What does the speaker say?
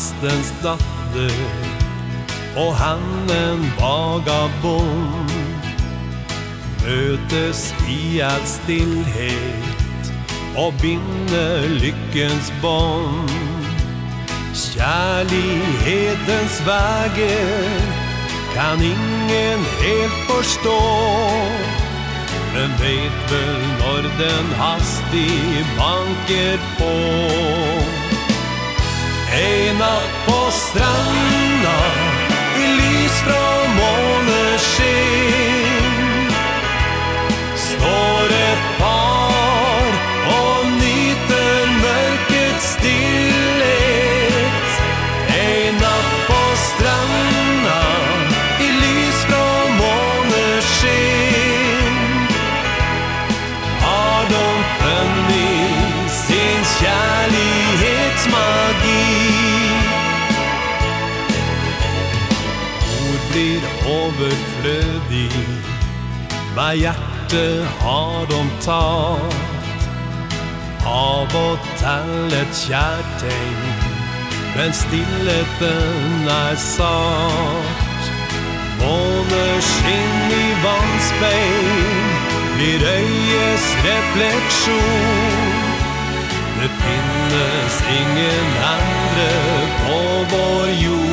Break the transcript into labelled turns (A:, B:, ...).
A: prästens dotter och han en vagabond mötes i all stillhet och binder lyckens bond. Kärlighetens vägar kan ingen helt förstå men vet väl när den hastig banker på. ej na postranju blir överflödig, vad hjärte har de tagit av och till ett kärt men stillheten är satt. Måneskinn i vanspegel blir öjes reflektion. Det finnes ingen andre på vår jord